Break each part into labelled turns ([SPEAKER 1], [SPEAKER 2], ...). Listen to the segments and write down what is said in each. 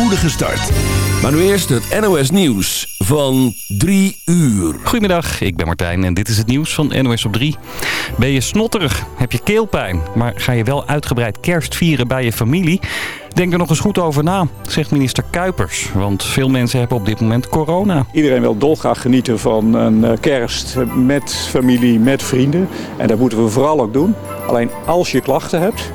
[SPEAKER 1] spoedige start. Maar nu eerst het NOS Nieuws van 3 uur.
[SPEAKER 2] Goedemiddag, ik ben Martijn en dit is het nieuws van NOS op 3. Ben je snotterig? Heb je keelpijn? Maar ga je wel uitgebreid kerst vieren bij je familie? Denk er nog eens goed over na, zegt minister Kuipers. Want veel mensen hebben op dit moment corona.
[SPEAKER 3] Iedereen wil dolgraag genieten van een eh, kerst met familie, met vrienden. En dat moeten we vooral ook doen. Alleen als je klachten hebt,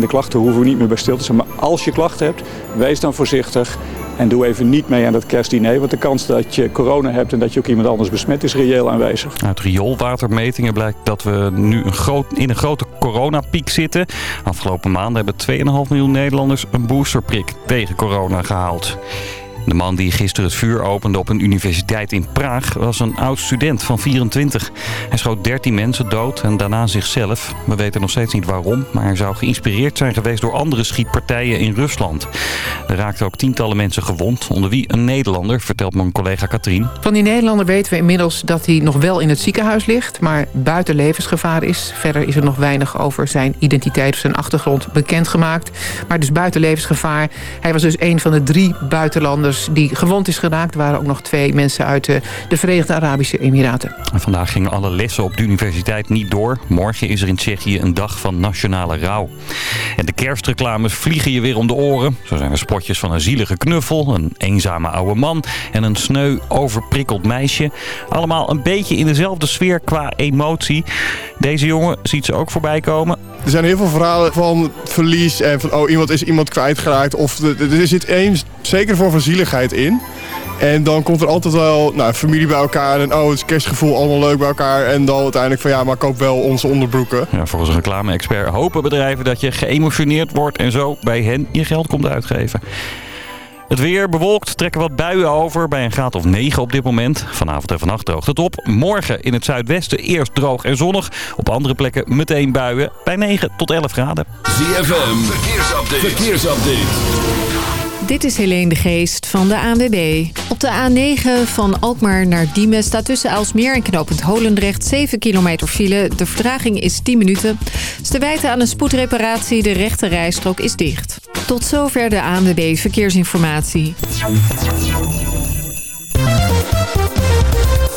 [SPEAKER 3] de klachten hoeven we niet meer bij stil te zijn, maar als je klachten hebt, wees dan voorzichtig en doe even niet mee aan dat kerstdiner, want de kans dat je corona hebt en dat je ook iemand anders besmet is reëel aanwezig.
[SPEAKER 2] Uit rioolwatermetingen blijkt dat we nu een in een grote coronapiek zitten. Afgelopen maanden hebben 2,5 miljoen Nederlanders een boosterprik tegen corona gehaald. De man die gisteren het vuur opende op een universiteit in Praag was een oud student van 24. Hij schoot 13 mensen dood en daarna zichzelf. We weten nog steeds niet waarom, maar hij zou geïnspireerd zijn geweest door andere schietpartijen in Rusland. Er raakten ook tientallen mensen gewond, onder wie een Nederlander, vertelt mijn collega Katrien.
[SPEAKER 4] Van die Nederlander weten we inmiddels dat hij nog wel in het ziekenhuis ligt, maar buiten levensgevaar is. Verder is er nog weinig over zijn identiteit of zijn achtergrond bekendgemaakt. Maar dus buiten levensgevaar. Hij was dus een van de drie buitenlanders die gewond is geraakt. Er waren ook nog twee mensen uit de, de Verenigde Arabische Emiraten.
[SPEAKER 2] En vandaag gingen alle lessen op de universiteit niet door. Morgen is er in Tsjechië een dag van nationale rouw. En de kerstreclames vliegen je weer om de oren. Zo zijn er spotjes van een zielige knuffel, een eenzame oude man... en een sneu overprikkeld meisje. Allemaal een beetje in dezelfde sfeer qua emotie. Deze jongen ziet ze ook voorbij komen.
[SPEAKER 5] Er zijn heel veel verhalen van verlies en van oh, iemand is iemand kwijtgeraakt. Of er zit één, zeker voor van in. En dan komt er altijd wel nou, familie bij elkaar en oh, het is kerstgevoel allemaal leuk bij elkaar. En dan uiteindelijk van ja, maar koop wel onze onderbroeken.
[SPEAKER 2] Ja, volgens een reclame-expert hopen bedrijven dat je geëmotioneerd wordt en zo bij hen je geld komt uitgeven. Het weer bewolkt, trekken wat buien over bij een graad of 9 op dit moment. Vanavond en vannacht droogt het op. Morgen in het zuidwesten eerst droog en zonnig. Op andere plekken meteen buien bij 9 tot 11 graden.
[SPEAKER 1] ZFM, verkeersupdate. verkeersupdate.
[SPEAKER 6] Dit is Helene de Geest van de ANWB. Op de A9 van Alkmaar naar Diemen staat tussen Aalsmeer en knooppunt Holendrecht 7 kilometer file. De vertraging is 10 minuten. Te wijten aan een spoedreparatie. De rechte rijstrook is dicht. Tot zover de ANWB Verkeersinformatie.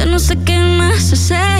[SPEAKER 7] Ya no sé qué más hacer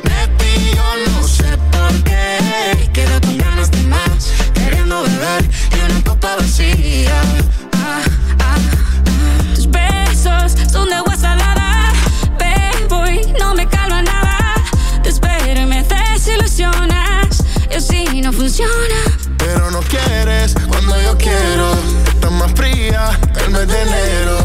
[SPEAKER 7] beber de una copa vacía. Ah, ah, ah. Tus besos son de agua salada, bebo y no me calma nada. Te espero y me desilusionas, y así no funciona.
[SPEAKER 5] Pero no quieres cuando yo quiero. Estás más fría el mes de enero.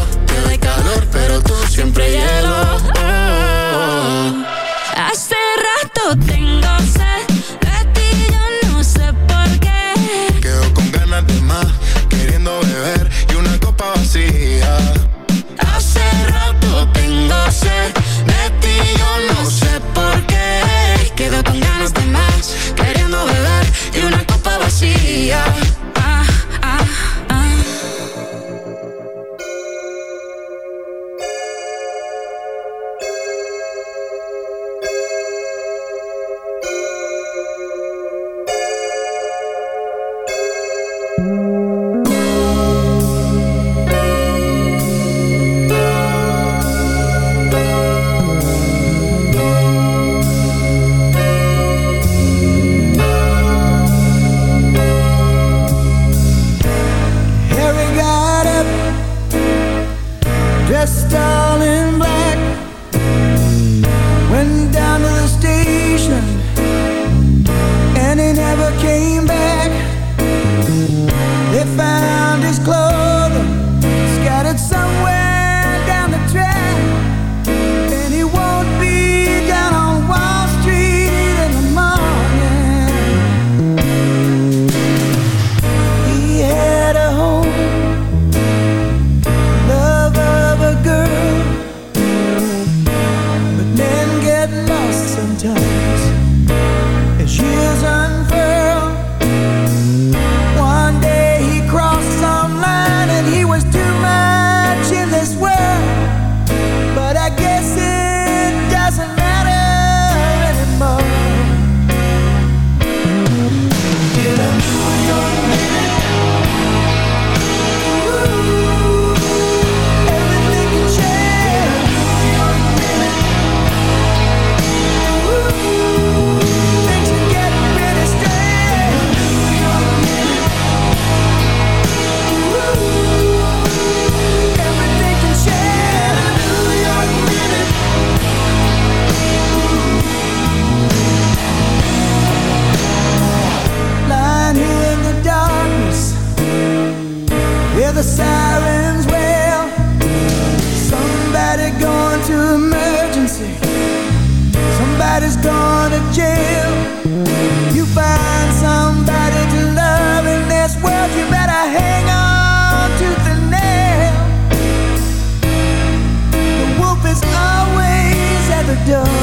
[SPEAKER 5] Vacía.
[SPEAKER 8] hear the sirens wail Somebody going to emergency. Somebody's going to jail. You find somebody to love in this world You better hang on to the nail. The wolf is always at the door.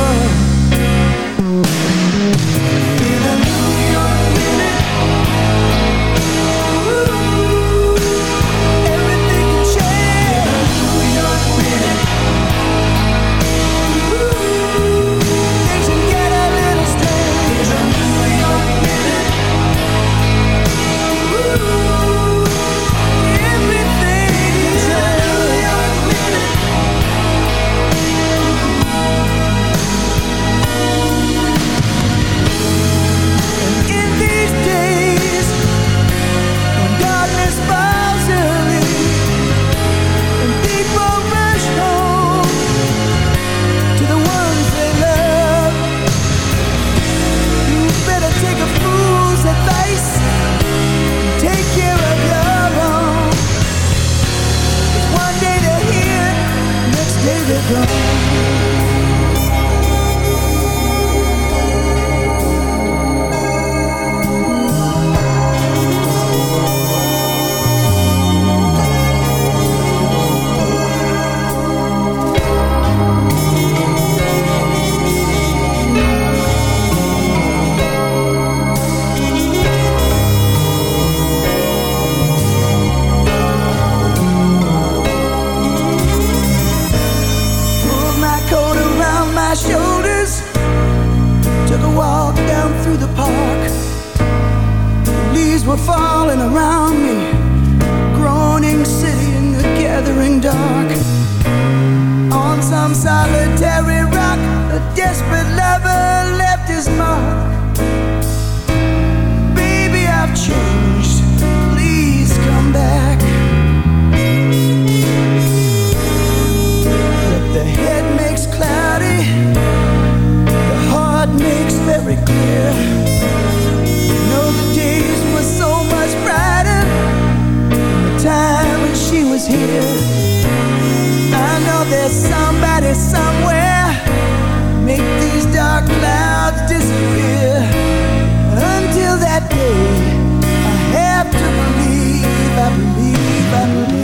[SPEAKER 8] Were falling around me. Groaning city in the gathering dark. On some solitary rock, a desperate lover left his mark. Baby, I've changed. Here. I know there's somebody somewhere, make these dark clouds disappear. Until that day, I have to believe, I believe, I believe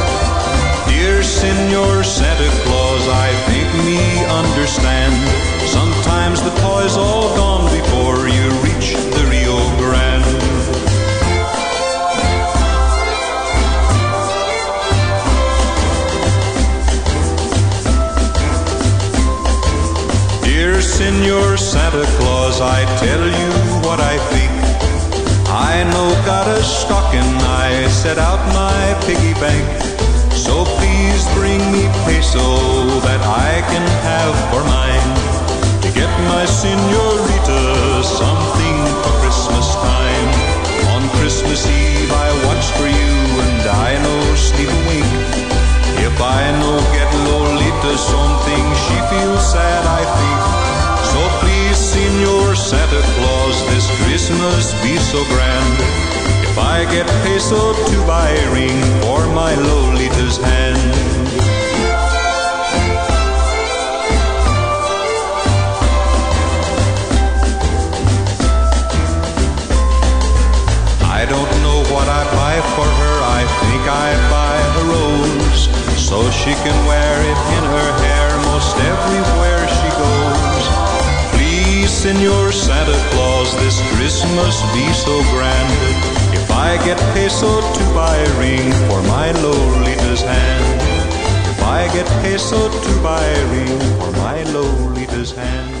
[SPEAKER 9] Dear Senor Santa Claus, I think me understand. Sometimes the toy's all gone before you reach the Rio Grande. Dear Senor Santa Claus, I tell you what I think. I know got a stocking, I set out my piggy bank. So please bring me peso that I can have for mine. To get my senorita something for Christmas time. On Christmas Eve I watch for you and I know sleep a wink. If I no get Lolita something, she feels sad, I think. So please, Senor Santa Claus, this Christmas be so grand. If I get peso to buy a ring for my Lolita's hand. I don't know what I buy for her. I think I buy a rose so she can wear it in her hair most everywhere she goes. Please, Senor Santa Claus, this Christmas be so grand. If I get peso to buy a ring for my Lolita's hand. If I get peso to buy a ring for my Lolita's hand.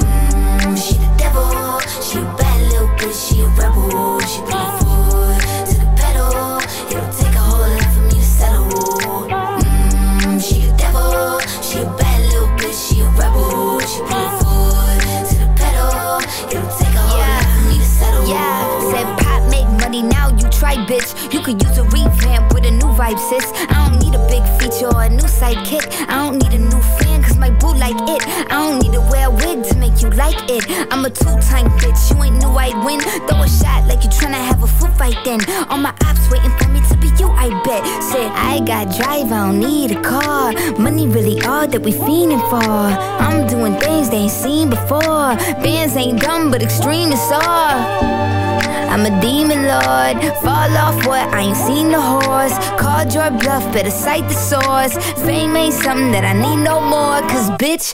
[SPEAKER 10] You could use a revamp with a new vibe, sis. I don't need a big feature or a new sidekick. I don't need a new fan, cause my boo like it. I don't need to wear a wig to make you like it. I'm a two-time bitch. You ain't knew I'd win. Throw a shot like you tryna have a foot fight then. All my ops waiting for me to you, I bet. Said I got drive, I don't need a car. Money really all that we fiending for. I'm doing things they ain't seen before. Bands ain't dumb, but extreme is all. I'm a demon lord. Fall off what? I ain't seen the horse. Called your bluff, better cite the source. Fame ain't something that I need no more. Cause bitch,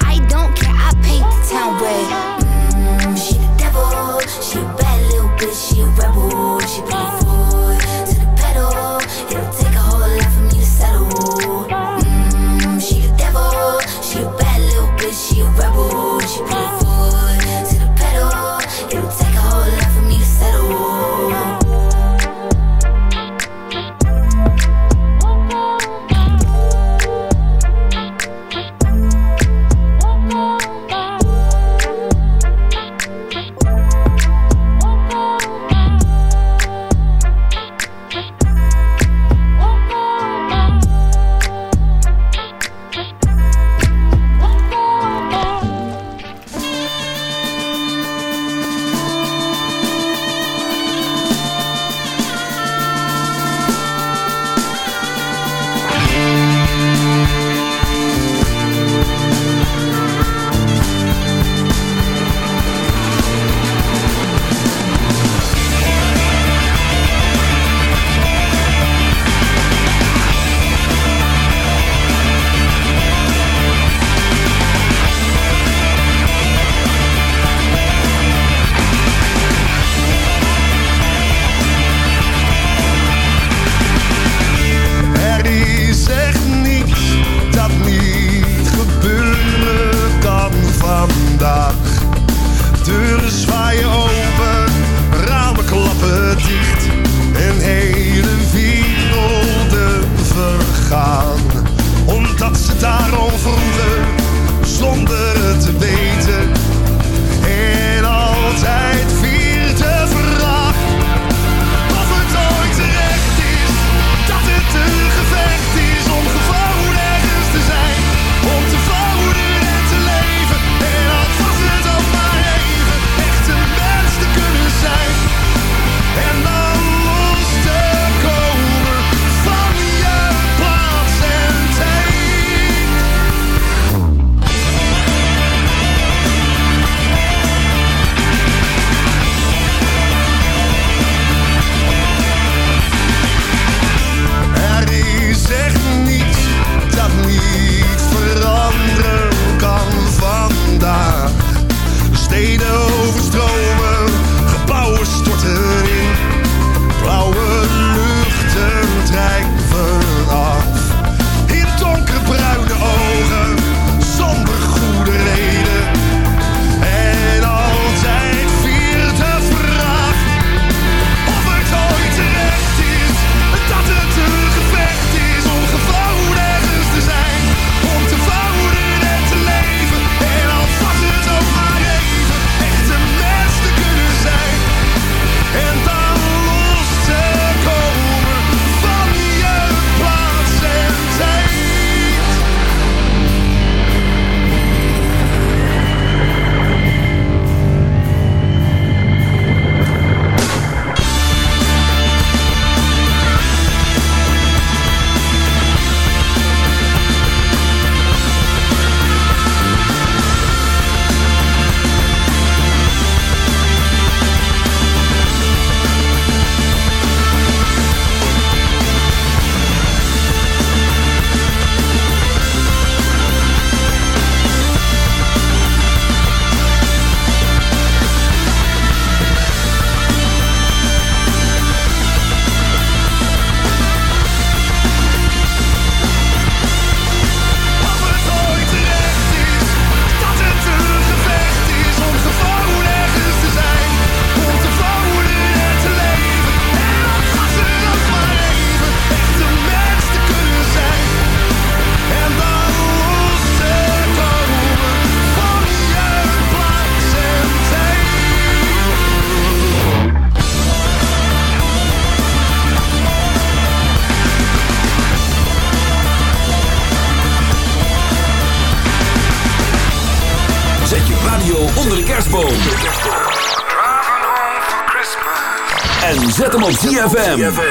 [SPEAKER 8] ZFM.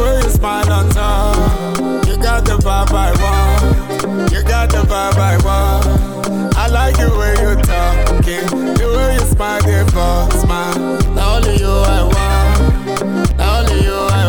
[SPEAKER 11] way you smile on top. You got the vibe I want. You got the vibe I want. I like the way you talking. The way you smile, give a smile. Not only you I want. Not only you I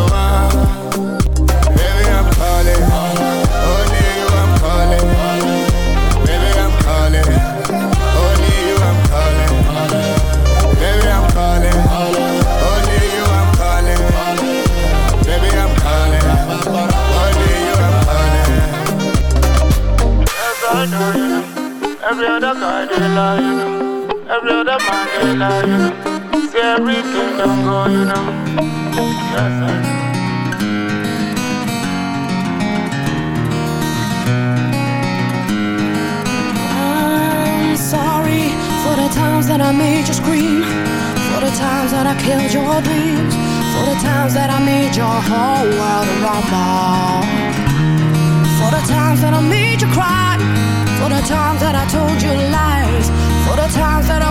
[SPEAKER 11] Every other guy they lie, you know. Every other man they lie, you know. See go, you know. Yes,
[SPEAKER 12] I'm sorry for the times that I made you scream, for the times that I killed your dreams, for the times that I made your whole world a rumble, for the times that I made you cry, for the times. I told you lies. For the times that I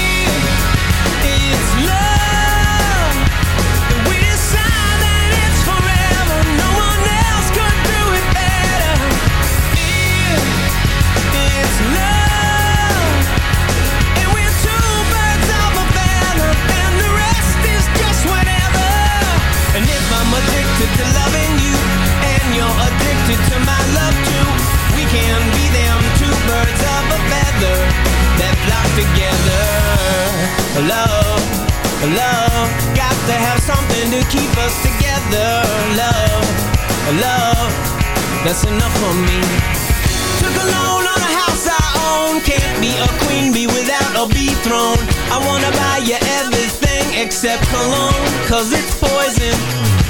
[SPEAKER 13] To loving you, and you're addicted to my love too, we can be them two birds of a feather that flock together. Love, love, got to have something to keep us together. Love, love, that's enough for me. Took a loan on a house I own. Can't be a queen bee without a bee throne. I wanna buy you everything except cologne, cause it's poison.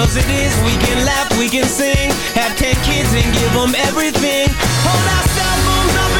[SPEAKER 13] Cause it is. We can laugh, we can sing. Have ten kids and give them everything. Hold our cell phones up